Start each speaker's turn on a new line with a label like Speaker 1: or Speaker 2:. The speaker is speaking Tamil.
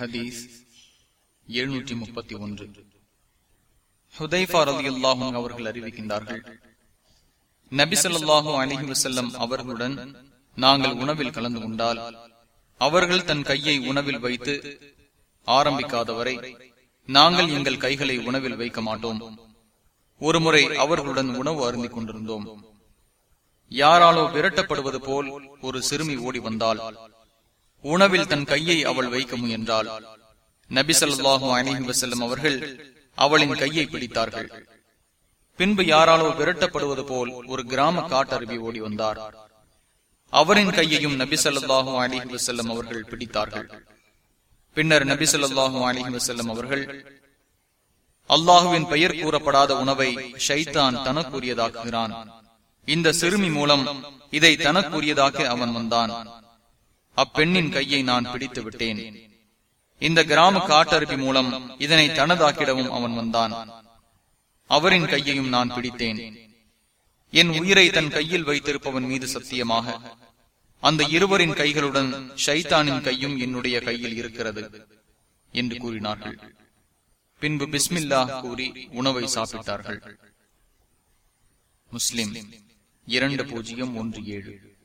Speaker 1: ஹதீஸ் எழுநூற்றி முப்பத்தி ஒன்று. ஹுதைஃபா ரலியல்லாஹு அவர்கள் அறிவிக்கின்றார்கள். நபி ஸல்லல்லாஹு அலைஹி வஸல்லம் அவர்களுடன் நாங்கள் உணவில் கலந்து கொண்டால் அவர்கள் தன் கையை உணவில் வைத்து ஆரம்பிக்காதவரை நாங்கள் எங்கள் கைகளை உணவில் வைக்க மாட்டோம். ஒருமுறை அவர்களுடன் உணவு அருந்திக் கொண்டிருந்தோம். யாராலோ விரட்டப்படுவது போல் ஒரு சிறுமி ஓடி வந்தால் உணவில் தன் கையை அவள் வைக்க முயன்றாள். நபி ஸல்லல்லாஹு அலைஹி வஸல்லம் அவர்கள் அவளின் கையை பிடித்தார்கள். பின்பு யாராலோ விரட்டப்படுவது போல் ஒரு கிராம காட்டருவி ஓடி வந்தார். அவரின் கையையும் நபி ஸல்லல்லாஹு அலைஹி வஸல்லம் அவர்கள் பிடித்தார்கள். பின்னர் நபி ஸல்லல்லாஹு அலைஹி வஸல்லம் அவர்கள் அல்லாஹுவின் பெயர் கூறப்படாத உணவை ஷைத்தான் தனக்குரியதாக்குகிறான். இந்த சிறுமி மூலம் இதை தனக்குரியதாக அவன் வந்தான். அப்பெண்ணின் கையை நான் பிடித்து விட்டேன். இந்த கிராம காட்டருவி மூலம் இதனை தனதாக்கிடவும் அவன் வந்தான். அவரின் கையையும் நான் பிடித்தேன். என் உயிரை தன் கையில் வைத்திருப்பவன் மீது சத்தியமாக. அந்த இருவரின் கைகளுடன் ஷைத்தானின் கையும் என்னுடைய கையில் இருக்கிறது என்று கூறினார்கள். பின்பு பிஸ்மில்லா கூறி உணவை சாப்பிட்டார்கள். முஸ்லிம் இரண்டு பூஜ்ஜியம் ஒன்று ஏழு.